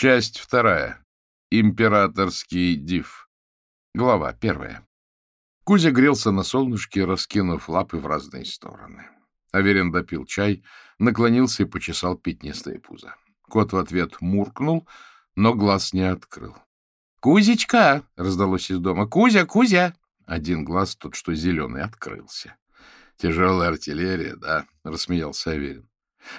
Часть вторая. Императорский див. Глава первая. Кузя грелся на солнышке, раскинув лапы в разные стороны. Аверин допил чай, наклонился и почесал пятнистое пузо. Кот в ответ муркнул, но глаз не открыл. — Кузечка! — раздалось из дома. — Кузя, Кузя! Один глаз, тот что зеленый, открылся. — Тяжелая артиллерия, да? — рассмеялся Аверин.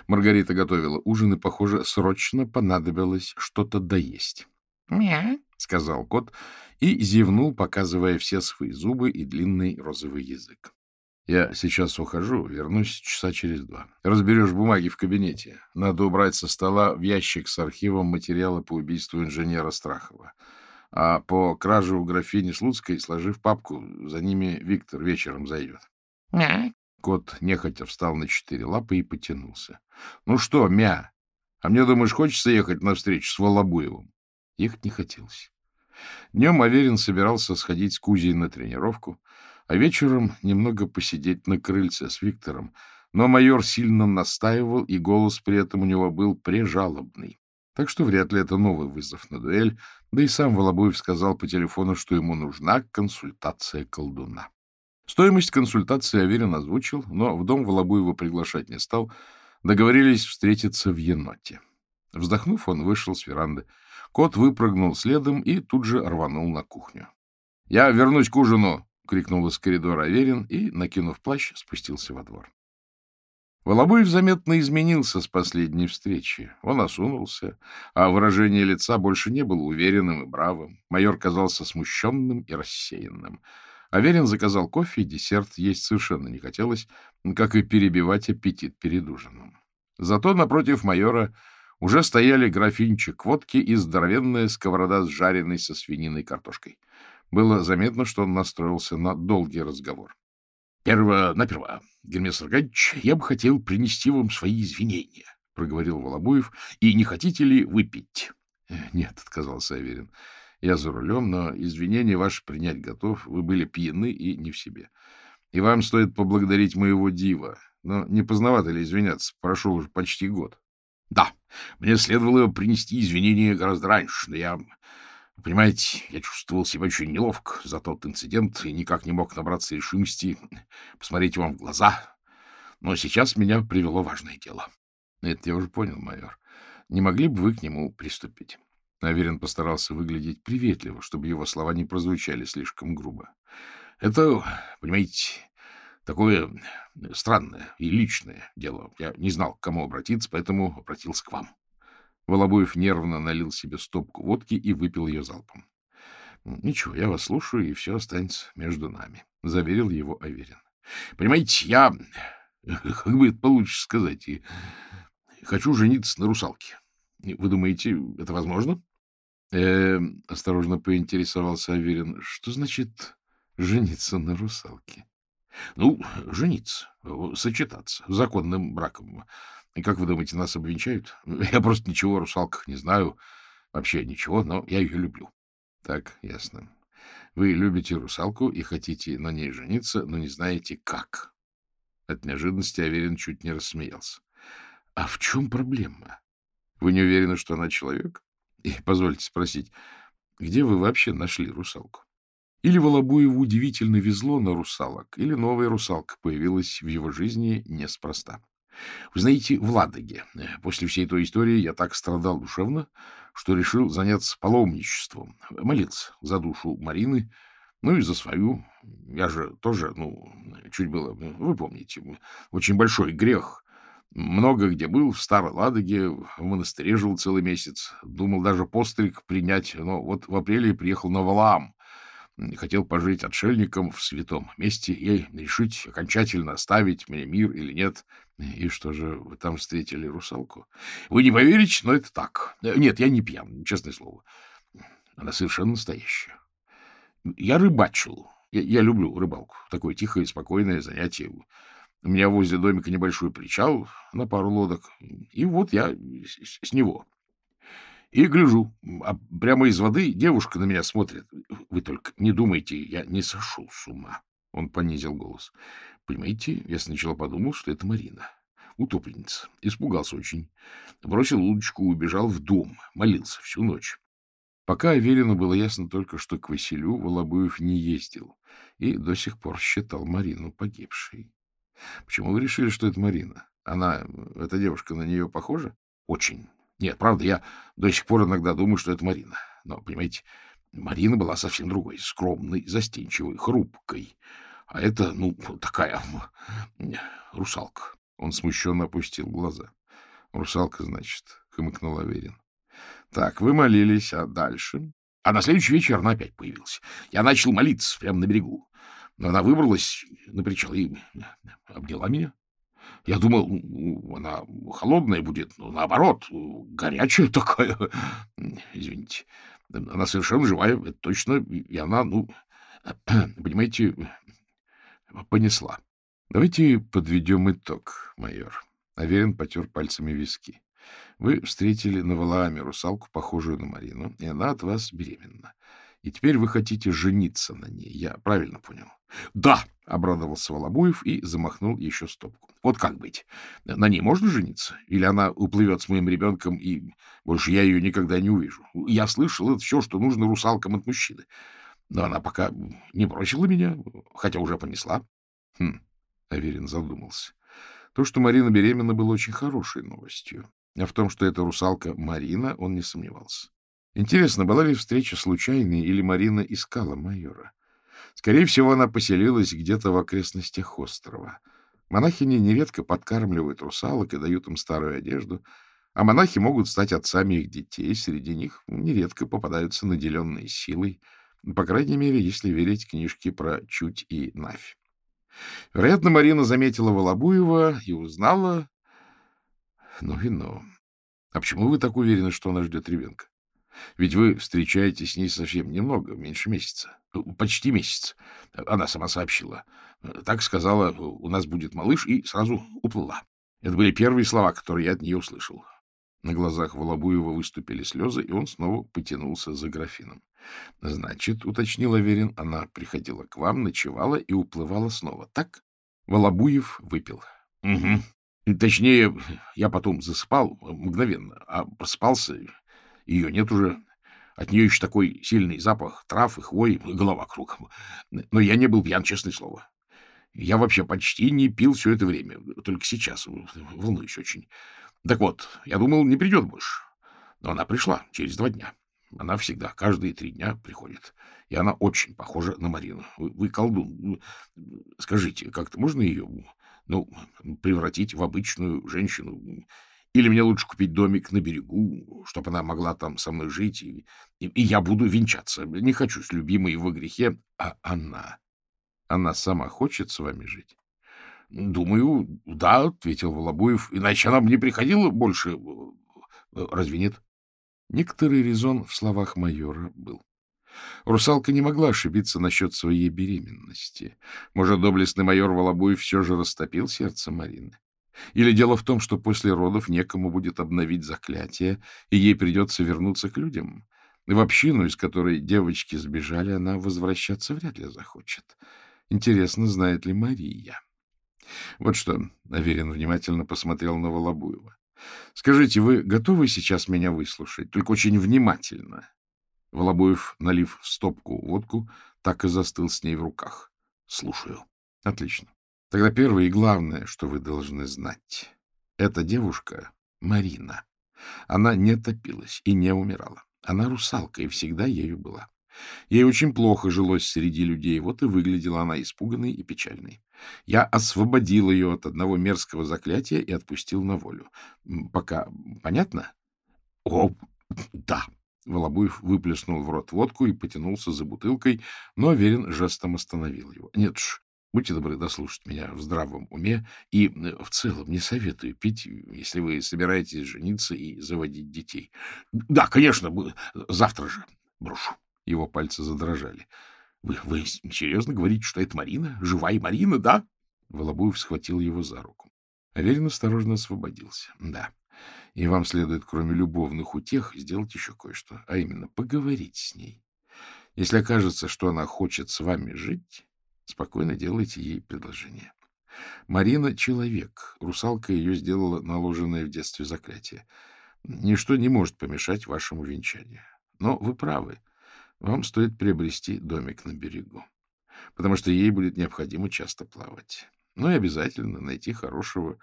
Маргарита готовила ужин, и, похоже, срочно понадобилось что-то доесть. «Мя!» — сказал кот и зевнул, показывая все свои зубы и длинный розовый язык. «Я сейчас ухожу, вернусь часа через два. Разберешь бумаги в кабинете. Надо убрать со стола в ящик с архивом материала по убийству инженера Страхова. А по краже у графини Слуцкой, сложив папку, за ними Виктор вечером зайдет». «Мя!» Кот нехотя встал на четыре лапы и потянулся. — Ну что, мя? А мне, думаешь, хочется ехать на встречу с Волобуевым? Ехать не хотелось. Днем Аверин собирался сходить с Кузей на тренировку, а вечером немного посидеть на крыльце с Виктором, но майор сильно настаивал, и голос при этом у него был прежалобный. Так что вряд ли это новый вызов на дуэль, да и сам Волобуев сказал по телефону, что ему нужна консультация колдуна. Стоимость консультации Аверин озвучил, но в дом Волобуева приглашать не стал. Договорились встретиться в еноте. Вздохнув, он вышел с веранды. Кот выпрыгнул следом и тут же рванул на кухню. — Я вернусь к ужину! — крикнул из коридора Аверин и, накинув плащ, спустился во двор. Волобуев заметно изменился с последней встречи. Он осунулся, а выражение лица больше не было уверенным и бравым. Майор казался смущенным и рассеянным. Аверин заказал кофе и десерт, есть совершенно не хотелось, как и перебивать аппетит перед ужином. Зато напротив майора уже стояли графинчик водки и здоровенная сковорода с жареной со свининой картошкой. Было заметно, что он настроился на долгий разговор. — Перво-наперво, Гермес Аркадьевич, я бы хотел принести вам свои извинения, — проговорил Волобуев. — И не хотите ли выпить? — Нет, — отказался Аверин. Я за рулем, но извинения ваши принять готов. Вы были пьяны и не в себе. И вам стоит поблагодарить моего дива. Но не поздновато ли извиняться? Прошел уже почти год. Да, мне следовало принести извинения гораздо раньше, но я... Понимаете, я чувствовал себя очень неловко за тот инцидент и никак не мог набраться решимости посмотреть вам в глаза. Но сейчас меня привело важное дело. Это я уже понял, майор. Не могли бы вы к нему приступить? Аверин постарался выглядеть приветливо, чтобы его слова не прозвучали слишком грубо. — Это, понимаете, такое странное и личное дело. Я не знал, к кому обратиться, поэтому обратился к вам. Волобуев нервно налил себе стопку водки и выпил ее залпом. — Ничего, я вас слушаю, и все останется между нами, — заверил его Аверин. — Понимаете, я, как бы это получше сказать, хочу жениться на русалке. Вы думаете, это возможно? — э осторожно поинтересовался Аверин. — Что значит жениться на русалке? — Ну, жениться, сочетаться, законным браком. И как вы думаете, нас обвенчают? Я просто ничего о русалках не знаю, вообще ничего, но я ее люблю. — Так, ясно. Вы любите русалку и хотите на ней жениться, но не знаете, как. От неожиданности Аверин чуть не рассмеялся. — А в чем проблема? Вы не уверены, что она человек? И позвольте спросить, где вы вообще нашли русалку? Или Волобуеву удивительно везло на русалок, или новая русалка появилась в его жизни неспроста. Вы знаете, в Ладоге э, после всей той истории я так страдал душевно, что решил заняться паломничеством. Молиться за душу Марины, ну и за свою. Я же тоже, ну, чуть было, вы помните, очень большой грех много где был, в Старой Ладоге, в монастыре жил целый месяц. Думал даже постриг принять, но вот в апреле приехал на Валаам. Хотел пожить отшельником в святом месте и решить окончательно оставить мне мир или нет. И что же, вы там встретили русалку? Вы не поверите, но это так. Нет, я не пьян, честное слово. Она совершенно настоящая. Я рыбачил. Я, я люблю рыбалку. Такое тихое, спокойное занятие. У меня возле домика небольшой причал на пару лодок. И вот я с него. И гляжу, а прямо из воды девушка на меня смотрит. Вы только не думайте, я не сошел с ума. Он понизил голос. Понимаете, я сначала подумал, что это Марина. утопленница. Испугался очень. Бросил удочку, убежал в дом, молился всю ночь. Пока Аверину было ясно только, что к Василю Волобуев не ездил и до сих пор считал Марину погибшей. Почему вы решили, что это Марина? Она, эта девушка, на нее похожа? Очень. Нет, правда, я до сих пор иногда думаю, что это Марина. Но, понимаете, Марина была совсем другой, скромной, застенчивой, хрупкой. А это, ну, такая русалка. Он смущенно опустил глаза. Русалка, значит, хмыкнул Аверин. Так, вы молились, а дальше? А на следующий вечер она опять появилась. Я начал молиться прямо на берегу. Она выбралась на причал и обняла меня. Я думал, она холодная будет, но наоборот, горячая такая. Извините. Она совершенно живая, это точно. И она, ну, понимаете, понесла. Давайте подведем итог, майор. Аверин потер пальцами виски. Вы встретили на Валааме русалку, похожую на Марину, и она от вас беременна. И теперь вы хотите жениться на ней. Я правильно понял? — Да, — обрадовался Волобуев и замахнул еще стопку. — Вот как быть? На ней можно жениться? Или она уплывет с моим ребенком, и больше я ее никогда не увижу? Я слышал, это все, что нужно русалкам от мужчины. Но она пока не бросила меня, хотя уже понесла. Хм, Аверин задумался. То, что Марина беременна, было очень хорошей новостью. А в том, что это русалка Марина, он не сомневался. Интересно, была ли встреча случайной, или Марина искала майора? Скорее всего, она поселилась где-то в окрестностях острова. Монахини нередко подкармливают русалок и дают им старую одежду, а монахи могут стать отцами их детей, среди них нередко попадаются наделенные силой, по крайней мере, если верить книжке про Чуть и Навь. Вероятно, Марина заметила Волобуева и узнала... Ну и ну. А почему вы так уверены, что она ждет ребенка? Ведь вы встречаетесь с ней совсем немного, меньше месяца. Почти месяц. Она сама сообщила. Так сказала, у нас будет малыш, и сразу уплыла. Это были первые слова, которые я от нее услышал. На глазах Волобуева выступили слезы, и он снова потянулся за графином. — Значит, — уточнил Аверин, — она приходила к вам, ночевала и уплывала снова, так? Волобуев выпил. — Угу. Точнее, я потом засыпал мгновенно, а просыпался, ее нет уже. От нее еще такой сильный запах трав и хвой, голова кругом. Но я не был пьян, честное слово. Я вообще почти не пил все это время, только сейчас, волнуюсь очень. Так вот, я думал, не придет больше. Но она пришла через два дня. Она всегда, каждые три дня приходит. И она очень похожа на Марину. Вы, вы колдун. Скажите, как-то можно ее ну, превратить в обычную женщину? Или мне лучше купить домик на берегу, чтобы она могла там со мной жить, и, и, и я буду венчаться. Не хочу с любимой во грехе, а она. Она сама хочет с вами жить? — Думаю, да, — ответил Волобуев. — Иначе она бы не приходила больше. Разве нет? Некоторый резон в словах майора был. Русалка не могла ошибиться насчет своей беременности. Может, доблестный майор Волобуев все же растопил сердце Марины? Или дело в том, что после родов некому будет обновить заклятие, и ей придется вернуться к людям? В общину, из которой девочки сбежали, она возвращаться вряд ли захочет. Интересно, знает ли Мария? Вот что, Аверин внимательно посмотрел на Волобуева. Скажите, вы готовы сейчас меня выслушать? Только очень внимательно. Волобуев, налив в стопку водку, так и застыл с ней в руках. Слушаю. Отлично. Тогда первое и главное, что вы должны знать. Эта девушка — Марина. Она не топилась и не умирала. Она русалка и всегда ею была. Ей очень плохо жилось среди людей, вот и выглядела она испуганной и печальной. Я освободил ее от одного мерзкого заклятия и отпустил на волю. Пока понятно? — О, да! Волобуев выплеснул в рот водку и потянулся за бутылкой, но Верин жестом остановил его. — Нет уж, Будьте добры дослушать меня в здравом уме и в целом не советую пить, если вы собираетесь жениться и заводить детей. — Да, конечно, завтра же брошу. Его пальцы задрожали. — Вы, вы серьезно говорите, что это Марина? Живая Марина, да? Волобуев схватил его за руку. Аверин осторожно освободился. — Да. И вам следует, кроме любовных утех, сделать еще кое-что, а именно поговорить с ней. Если окажется, что она хочет с вами жить, Спокойно делайте ей предложение. Марина — человек. Русалка ее сделала наложенное в детстве заклятие. Ничто не может помешать вашему венчанию. Но вы правы. Вам стоит приобрести домик на берегу, потому что ей будет необходимо часто плавать. Ну и обязательно найти хорошего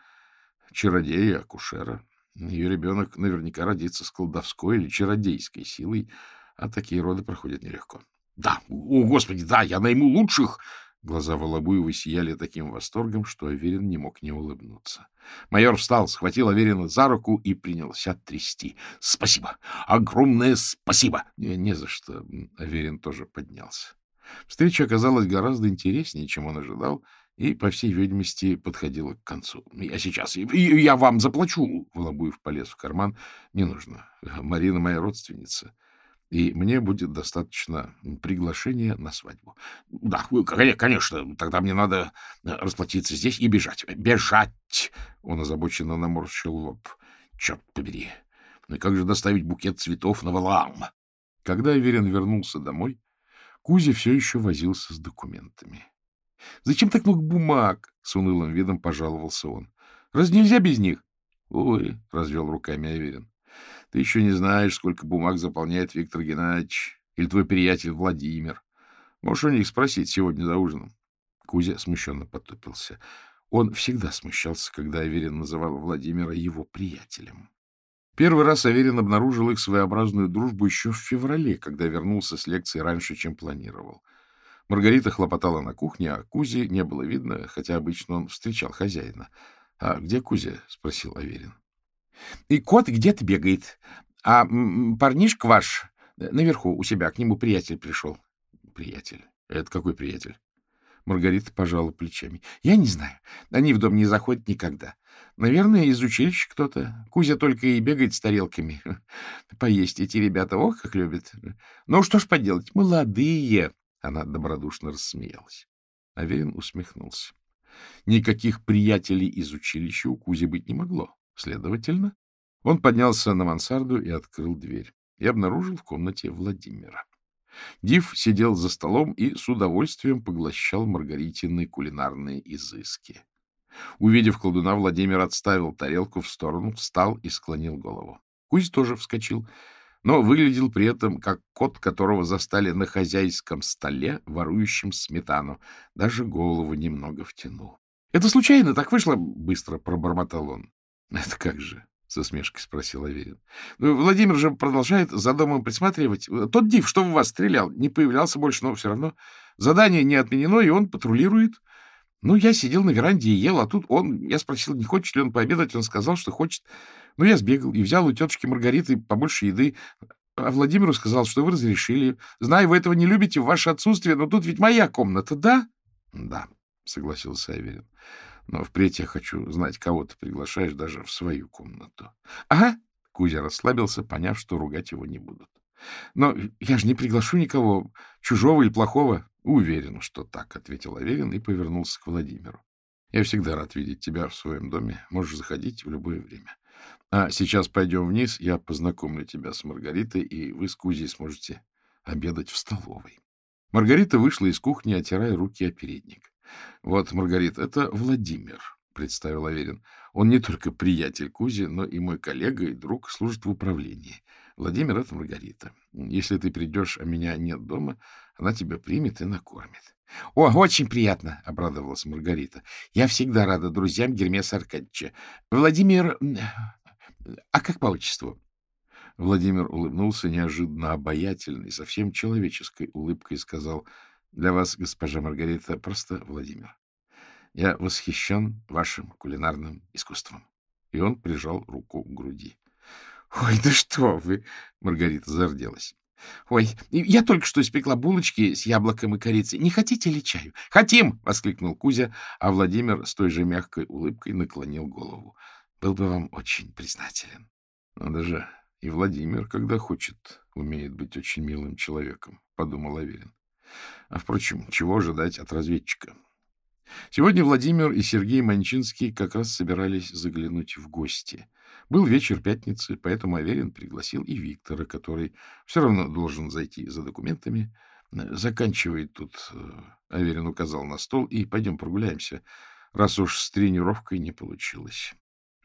чародея-акушера. Ее ребенок наверняка родится с колдовской или чародейской силой, а такие роды проходят нелегко. — Да, о, Господи, да, я найму лучших! Глаза Волобуева сияли таким восторгом, что Аверин не мог не улыбнуться. Майор встал, схватил Аверина за руку и принялся трясти. — Спасибо! Огромное спасибо! Не, — за что. Аверин тоже поднялся. Встреча оказалась гораздо интереснее, чем он ожидал, и, по всей видимости, подходила к концу. — Я сейчас... Я вам заплачу! Волобуев полез в карман. — Не нужно. Марина моя родственница и мне будет достаточно приглашения на свадьбу. — Да, конечно, тогда мне надо э, расплатиться здесь и бежать. — Бежать! — он озабоченно наморщил лоб. — Черт побери! Ну и как же доставить букет цветов на Валаам? Когда Аверин вернулся домой, Кузя все еще возился с документами. — Зачем так много бумаг? — с унылым видом пожаловался он. — Раз нельзя без них? — Ой, — развел руками Аверин. Ты еще не знаешь, сколько бумаг заполняет Виктор Геннадьевич или твой приятель Владимир. Можешь у них спросить сегодня за ужином. Кузя смущенно потупился. Он всегда смущался, когда Аверин называл Владимира его приятелем. Первый раз Аверин обнаружил их своеобразную дружбу еще в феврале, когда вернулся с лекции раньше, чем планировал. Маргарита хлопотала на кухне, а Кузи не было видно, хотя обычно он встречал хозяина. — А где Кузя? — спросил Аверин. И кот где-то бегает. А парнишка ваш наверху у себя, к нему приятель пришел. Приятель? Это какой приятель? Маргарита пожала плечами. Я не знаю. Они в дом не заходят никогда. Наверное, из училища кто-то. Кузя только и бегает с тарелками. Поесть эти ребята, ох, как любят. Ну, что ж поделать, молодые. Она добродушно рассмеялась. Аверин усмехнулся. Никаких приятелей из училища у Кузи быть не могло. Следовательно, он поднялся на мансарду и открыл дверь. И обнаружил в комнате Владимира. Див сидел за столом и с удовольствием поглощал Маргаритины кулинарные изыски. Увидев колдуна, Владимир отставил тарелку в сторону, встал и склонил голову. Кузь тоже вскочил, но выглядел при этом как кот, которого застали на хозяйском столе, ворующим сметану. Даже голову немного втянул. — Это случайно так вышло? — быстро пробормотал он. — Это как же? — со смешкой спросил Аверин. Ну, — Владимир же продолжает за домом присматривать. Тот див, что в вас стрелял, не появлялся больше, но все равно задание не отменено, и он патрулирует. Ну, я сидел на веранде и ел, а тут он... Я спросил, не хочет ли он пообедать. Он сказал, что хочет. Ну, я сбегал и взял у тетушки Маргариты побольше еды. А Владимиру сказал, что вы разрешили. Знаю, вы этого не любите в ваше отсутствие, но тут ведь моя комната, да? — Да, — согласился Аверин. Но впредь я хочу знать, кого ты приглашаешь даже в свою комнату. — Ага. Кузя расслабился, поняв, что ругать его не будут. — Но я же не приглашу никого, чужого или плохого. — Уверен, что так, — ответил Аверин и повернулся к Владимиру. — Я всегда рад видеть тебя в своем доме. Можешь заходить в любое время. А сейчас пойдем вниз, я познакомлю тебя с Маргаритой, и вы с Кузей сможете обедать в столовой. Маргарита вышла из кухни, отирая руки о передник. — Вот, Маргарита, это Владимир, — представил Аверин. Он не только приятель Кузи, но и мой коллега и друг, служит в управлении. Владимир — это Маргарита. Если ты придешь, а меня нет дома, она тебя примет и накормит. — О, очень приятно, — обрадовалась Маргарита. — Я всегда рада друзьям Гермеса Аркадьевича. Владимир... А как по отчеству? Владимир улыбнулся неожиданно обаятельной, совсем человеческой улыбкой и сказал — для вас, госпожа Маргарита, просто Владимир. Я восхищен вашим кулинарным искусством. И он прижал руку к груди. — Ой, да что вы! — Маргарита зарделась. — Ой, я только что испекла булочки с яблоком и корицей. Не хотите ли чаю? — Хотим! — воскликнул Кузя, а Владимир с той же мягкой улыбкой наклонил голову. — Был бы вам очень признателен. — Надо же, и Владимир, когда хочет, умеет быть очень милым человеком, — подумал Аверин. А, впрочем, чего ожидать от разведчика? Сегодня Владимир и Сергей Манчинский как раз собирались заглянуть в гости. Был вечер пятницы, поэтому Аверин пригласил и Виктора, который все равно должен зайти за документами. Заканчивает тут, э, Аверин указал на стол, и пойдем прогуляемся. раз уж с тренировкой не получилось.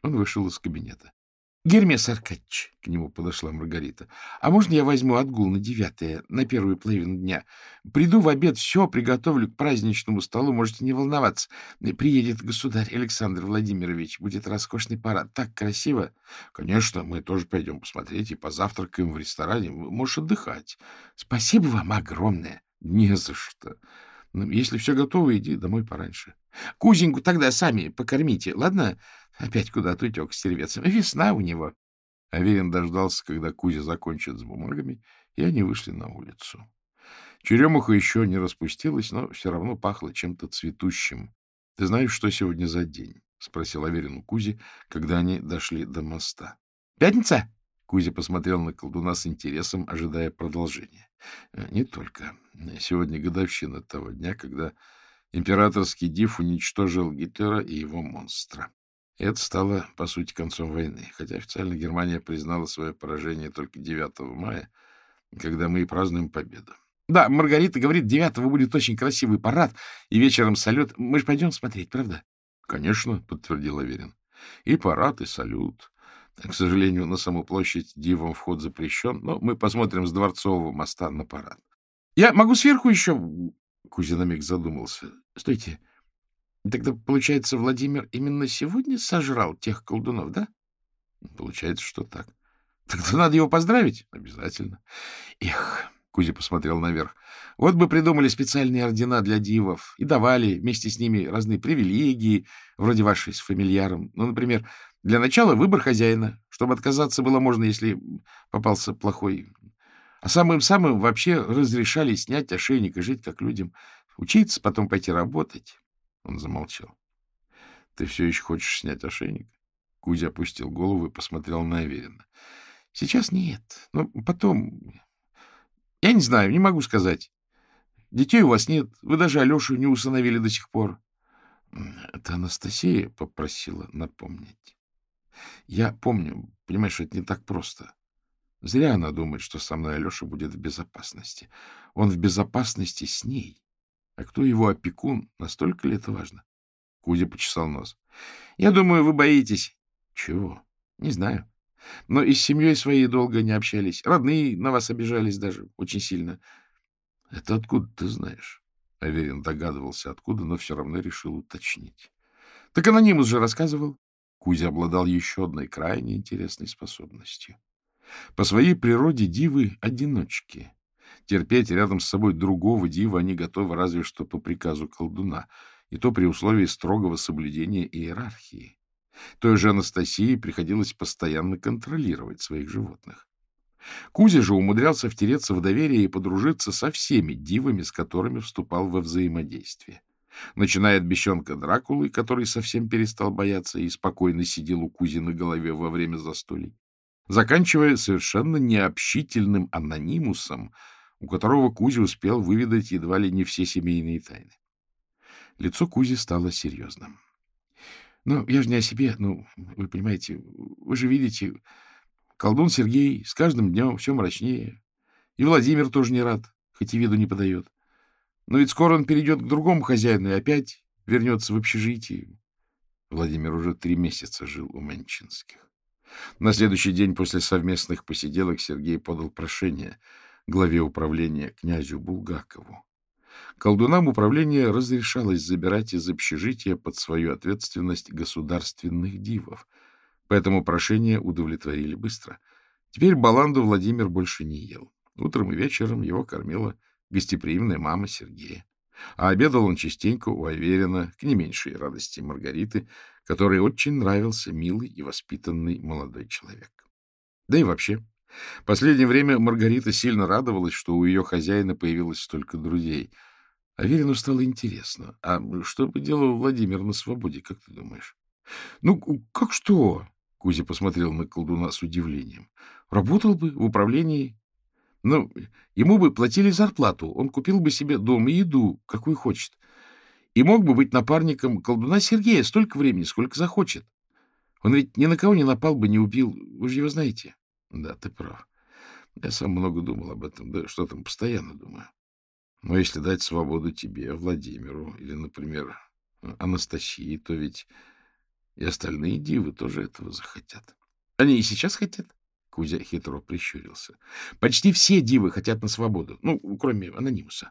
Он вышел из кабинета. — Гермес Аркадьевич, — к нему подошла Маргарита, — а можно я возьму отгул на девятое, на первую половину дня? Приду в обед, все приготовлю к праздничному столу, можете не волноваться. Приедет государь Александр Владимирович, будет роскошный парад. Так красиво. — Конечно, мы тоже пойдем посмотреть и позавтракаем в ресторане. Можешь отдыхать. — Спасибо вам огромное. — Не за что. Ну, если все готово, иди домой пораньше. Кузеньку тогда сами покормите, ладно? — Опять куда-то утек стервец. Весна у него. Аверин дождался, когда Кузя закончит с бумагами, и они вышли на улицу. Черемуха еще не распустилась, но все равно пахло чем-то цветущим. — Ты знаешь, что сегодня за день? — спросил Аверин у Кузи, когда они дошли до моста. — Пятница? Кузя посмотрел на колдуна с интересом, ожидая продолжения. — Не только. Сегодня годовщина того дня, когда императорский див уничтожил Гитлера и его монстра. Это стало, по сути, концом войны, хотя официально Германия признала свое поражение только 9 мая, когда мы и празднуем победу. Да, Маргарита говорит, 9 будет очень красивый парад, и вечером салют. Мы же пойдем смотреть, правда? — Конечно, — подтвердил Аверин. — И парад, и салют. К сожалению, на саму площадь дивом вход запрещен, но мы посмотрим с Дворцового моста на парад. — Я могу сверху еще... Кузя на миг задумался. — Стойте, — Тогда, получается, Владимир именно сегодня сожрал тех колдунов, да? Получается, что так. Тогда надо его поздравить? Обязательно. Эх, Кузя посмотрел наверх. Вот бы придумали специальные ордена для дивов и давали вместе с ними разные привилегии, вроде вашей с фамильяром. Ну, например, для начала выбор хозяина, чтобы отказаться было можно, если попался плохой. А самым-самым вообще разрешали снять ошейник и жить как людям, учиться, потом пойти работать. Он замолчал. — Ты все еще хочешь снять ошейник? Кузя опустил голову и посмотрел на Аверина. — Сейчас нет. Но потом... Я не знаю, не могу сказать. Детей у вас нет. Вы даже Алешу не усыновили до сих пор. Это Анастасия попросила напомнить. Я помню, понимаешь, это не так просто. Зря она думает, что со мной Алеша будет в безопасности. Он в безопасности с ней. А кто его опекун, настолько ли это важно? Кузя почесал нос. — Я думаю, вы боитесь. — Чего? — Не знаю. Но и с семьей своей долго не общались. Родные на вас обижались даже очень сильно. — Это откуда ты знаешь? Аверин догадывался, откуда, но все равно решил уточнить. — Так анонимус же рассказывал. Кузя обладал еще одной крайне интересной способностью. По своей природе дивы — одиночки. Терпеть рядом с собой другого дива они готовы разве что по приказу колдуна, и то при условии строгого соблюдения иерархии. Той же Анастасии приходилось постоянно контролировать своих животных. Кузя же умудрялся втереться в доверие и подружиться со всеми дивами, с которыми вступал во взаимодействие. Начиная от бещенка Дракулы, который совсем перестал бояться и спокойно сидел у Кузи на голове во время застолий, заканчивая совершенно необщительным анонимусом, у которого Кузя успел выведать едва ли не все семейные тайны. Лицо Кузи стало серьезным. — Ну, я же не о себе, ну, вы понимаете, вы же видите, колдун Сергей с каждым днем все мрачнее. И Владимир тоже не рад, хоть и виду не подает. Но ведь скоро он перейдет к другому хозяину и опять вернется в общежитие. Владимир уже три месяца жил у Менчинских. На следующий день после совместных посиделок Сергей подал прошение — главе управления князю Булгакову. Колдунам управления разрешалось забирать из общежития под свою ответственность государственных дивов, поэтому прошение удовлетворили быстро. Теперь баланду Владимир больше не ел. Утром и вечером его кормила гостеприимная мама Сергея. А обедал он частенько у Аверина, к не меньшей радости Маргариты, которой очень нравился милый и воспитанный молодой человек. Да и вообще, Последнее время Маргарита сильно радовалась, что у ее хозяина появилось столько друзей. Аверину стало интересно. А что бы делал Владимир на свободе, как ты думаешь? — Ну, как что? — Кузя посмотрел на колдуна с удивлением. — Работал бы в управлении. Ну, ему бы платили зарплату, он купил бы себе дом и еду, какую хочет. И мог бы быть напарником колдуна Сергея столько времени, сколько захочет. Он ведь ни на кого не напал бы, не убил. Вы же его знаете. Да, ты прав. Я сам много думал об этом, да что там, постоянно думаю. Но если дать свободу тебе, Владимиру, или, например, Анастасии, то ведь и остальные дивы тоже этого захотят. Они и сейчас хотят. Кузя хитро прищурился. Почти все дивы хотят на свободу. Ну, кроме анонимуса.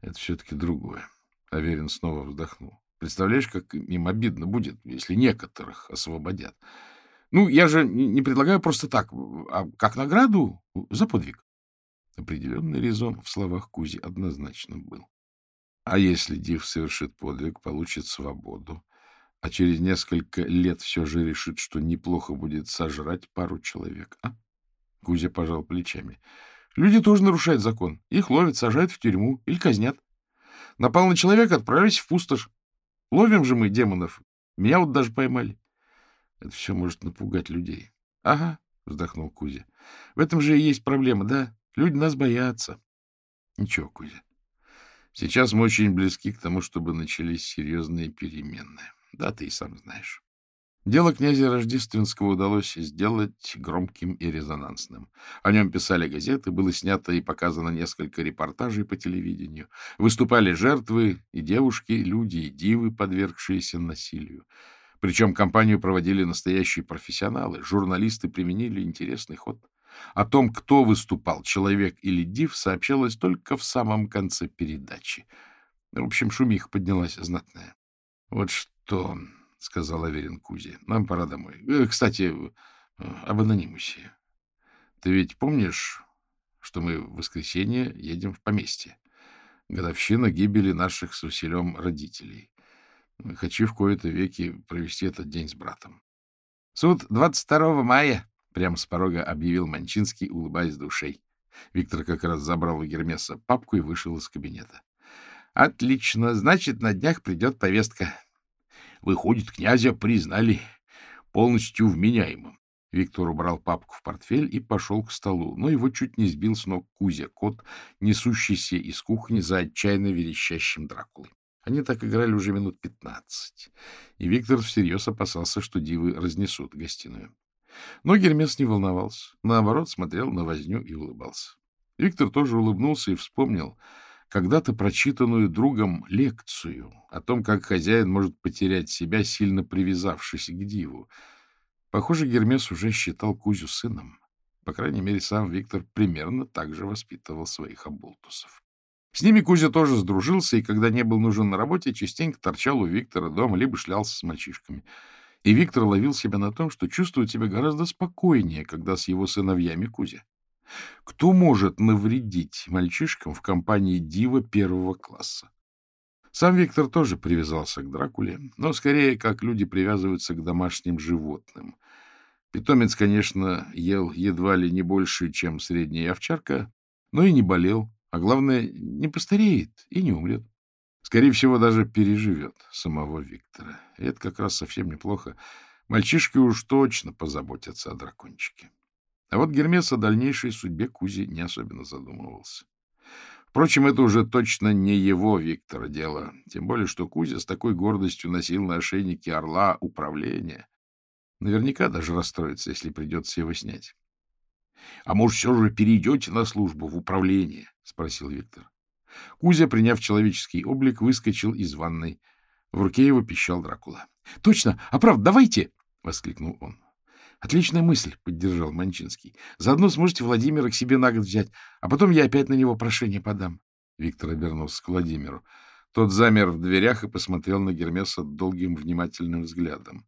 Это все-таки другое. Аверин снова вздохнул. Представляешь, как им обидно будет, если некоторых освободят. Ну, я же не предлагаю просто так, а как награду за подвиг. Определенный резон в словах Кузи однозначно был. А если Див совершит подвиг, получит свободу, а через несколько лет все же решит, что неплохо будет сожрать пару человек, а? Кузя пожал плечами. Люди тоже нарушают закон. Их ловят, сажают в тюрьму или казнят. Напал на человека, отправились в пустошь. Ловим же мы демонов. Меня вот даже поймали. Это все может напугать людей. — Ага, — вздохнул Кузя. — В этом же и есть проблема, да? Люди нас боятся. — Ничего, Кузя. Сейчас мы очень близки к тому, чтобы начались серьезные перемены. Да, ты и сам знаешь. Дело князя Рождественского удалось сделать громким и резонансным. О нем писали газеты, было снято и показано несколько репортажей по телевидению. Выступали жертвы и девушки, люди и дивы, подвергшиеся насилию. Причем кампанию проводили настоящие профессионалы. Журналисты применили интересный ход. О том, кто выступал, человек или див, сообщалось только в самом конце передачи. В общем, шумиха поднялась знатная. — Вот что, — сказал Аверин Кузе, — нам пора домой. Э, кстати, об анонимусе. Ты ведь помнишь, что мы в воскресенье едем в поместье? Годовщина гибели наших с Василем родителей. Хочу в кои-то веки провести этот день с братом. — Суд 22 мая, — прямо с порога объявил Манчинский, улыбаясь душей. Виктор как раз забрал у Гермеса папку и вышел из кабинета. — Отлично. Значит, на днях придет повестка. Выходит, князя признали полностью вменяемым. Виктор убрал папку в портфель и пошел к столу, но его чуть не сбил с ног Кузя, кот, несущийся из кухни за отчаянно верещащим Дракулой. Они так играли уже минут пятнадцать, и Виктор всерьез опасался, что дивы разнесут гостиную. Но Гермес не волновался, наоборот, смотрел на возню и улыбался. Виктор тоже улыбнулся и вспомнил когда-то прочитанную другом лекцию о том, как хозяин может потерять себя, сильно привязавшись к диву. Похоже, Гермес уже считал Кузю сыном. По крайней мере, сам Виктор примерно так же воспитывал своих оболтусов. С ними Кузя тоже сдружился, и когда не был нужен на работе, частенько торчал у Виктора дома, либо шлялся с мальчишками. И Виктор ловил себя на том, что чувствует себя гораздо спокойнее, когда с его сыновьями Кузя. Кто может навредить мальчишкам в компании дива первого класса? Сам Виктор тоже привязался к Дракуле, но скорее, как люди привязываются к домашним животным. Питомец, конечно, ел едва ли не больше, чем средняя овчарка, но и не болел, а главное, не постареет и не умрет. Скорее всего, даже переживет самого Виктора. И это как раз совсем неплохо. Мальчишки уж точно позаботятся о дракончике. А вот Гермес о дальнейшей судьбе Кузи не особенно задумывался. Впрочем, это уже точно не его, Виктора, дело. Тем более, что Кузя с такой гордостью носил на ошейнике орла управления. Наверняка даже расстроится, если придется его снять. — А может, все же перейдете на службу в управление? — спросил Виктор. Кузя, приняв человеческий облик, выскочил из ванной. В руке его пищал Дракула. — Точно! А правда, давайте! — воскликнул он. — Отличная мысль, — поддержал Манчинский. — Заодно сможете Владимира к себе на год взять, а потом я опять на него прошение подам. Виктор обернулся к Владимиру. Тот замер в дверях и посмотрел на Гермеса долгим внимательным взглядом.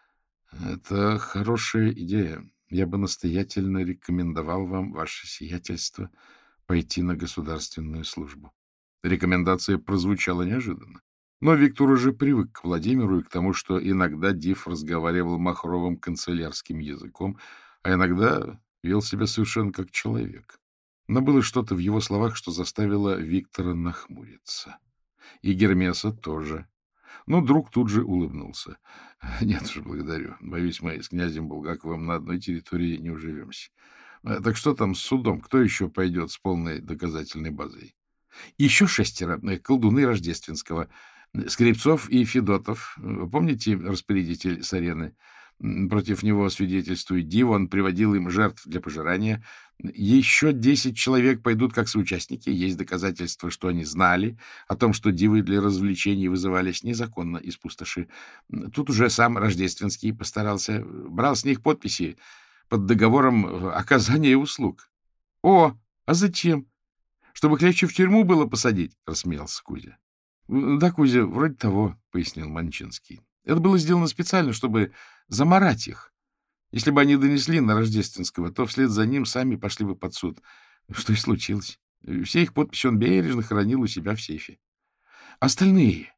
— Это хорошая идея. Я бы настоятельно рекомендовал вам, ваше сиятельство, пойти на государственную службу. Рекомендация прозвучала неожиданно. Но Виктор уже привык к Владимиру и к тому, что иногда Див разговаривал махровым канцелярским языком, а иногда вел себя совершенно как человек. Но было что-то в его словах, что заставило Виктора нахмуриться. И Гермеса тоже. Но друг тут же улыбнулся. — Нет уж, благодарю. Боюсь, мы с князем Булгаковым на одной территории не уживемся. А так что там с судом? Кто еще пойдет с полной доказательной базой? — Еще шестеро. Колдуны Рождественского. Скрипцов и Федотов. Помните распорядитель с арены? Против него свидетельствует Див, он приводил им жертв для пожирания. Еще десять человек пойдут как соучастники. Есть доказательства, что они знали о том, что дивы для развлечений вызывались незаконно из пустоши. Тут уже сам Рождественский постарался, брал с них подписи под договором э, оказания услуг. — О, а зачем? Чтобы Клячу в тюрьму было посадить? — рассмеялся Кузя. — Да, Кузя, вроде того, — пояснил Манчинский. Это было сделано специально, чтобы заморать их. Если бы они донесли на Рождественского, то вслед за ним сами пошли бы под суд. Что и случилось. Все их подписи он бережно хранил у себя в сейфе. Остальные,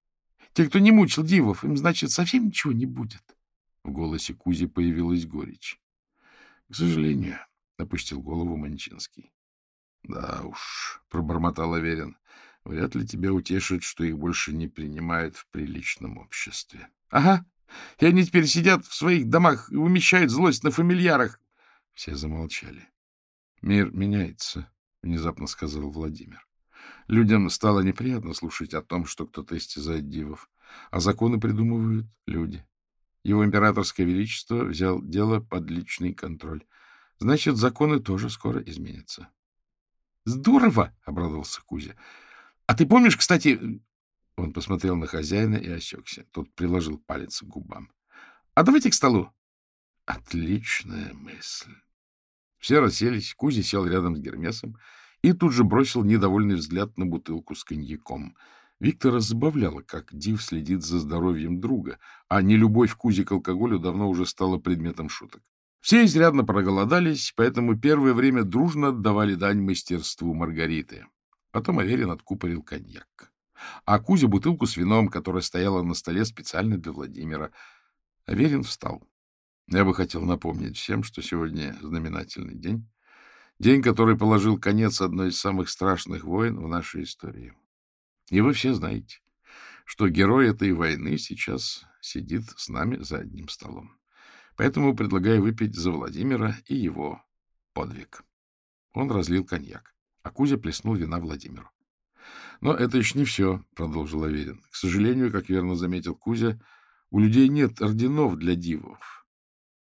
те, кто не мучил дивов, им, значит, совсем ничего не будет. В голосе Кузи появилась горечь. — К сожалению, — опустил голову Манчинский. — Да уж, — пробормотал Аверин, — вряд ли тебя утешит, что их больше не принимают в приличном обществе. Ага. И они теперь сидят в своих домах и умещают злость на фамильярах. Все замолчали. Мир меняется, — внезапно сказал Владимир. Людям стало неприятно слушать о том, что кто-то истязает дивов, а законы придумывают люди. Его императорское величество взял дело под личный контроль. Значит, законы тоже скоро изменятся. — Здорово! — обрадовался Кузя. — А ты помнишь, кстати, он посмотрел на хозяина и осекся. Тот приложил палец к губам. — А давайте к столу. — Отличная мысль. Все расселись. Кузя сел рядом с Гермесом и тут же бросил недовольный взгляд на бутылку с коньяком. Виктора забавляло, как Див следит за здоровьем друга, а нелюбовь Кузи к алкоголю давно уже стала предметом шуток. Все изрядно проголодались, поэтому первое время дружно отдавали дань мастерству Маргариты. Потом Аверин откупорил коньяк а Кузя бутылку с вином, которая стояла на столе специально для Владимира. Аверин встал. Я бы хотел напомнить всем, что сегодня знаменательный день. День, который положил конец одной из самых страшных войн в нашей истории. И вы все знаете, что герой этой войны сейчас сидит с нами за одним столом. Поэтому предлагаю выпить за Владимира и его подвиг. Он разлил коньяк, а Кузя плеснул вина Владимиру. Но это еще не все, — продолжил Аверин. К сожалению, как верно заметил Кузя, у людей нет орденов для дивов.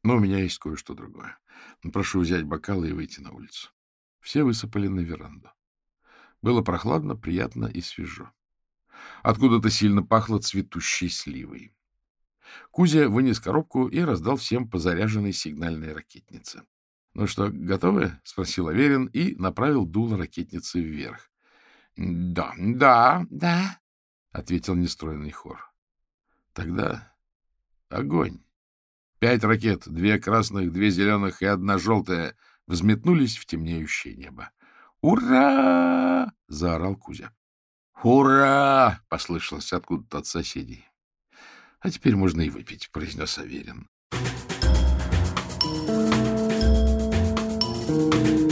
Но у меня есть кое-что другое. Прошу взять бокалы и выйти на улицу. Все высыпали на веранду. Было прохладно, приятно и свежо. Откуда-то сильно пахло цветущей сливой. Кузя вынес коробку и раздал всем по заряженной сигнальной ракетнице. — Ну что, готовы? — спросил Аверин и направил дуло ракетницы вверх. — Да, да, да, — ответил нестройный хор. — Тогда огонь. Пять ракет, две красных, две зеленых и одна желтая, взметнулись в темнеющее небо. «Ура!» — заорал Кузя. «Ура!» — послышалось откуда-то от соседей. «А теперь можно и выпить», — произнес Аверин. Thank you.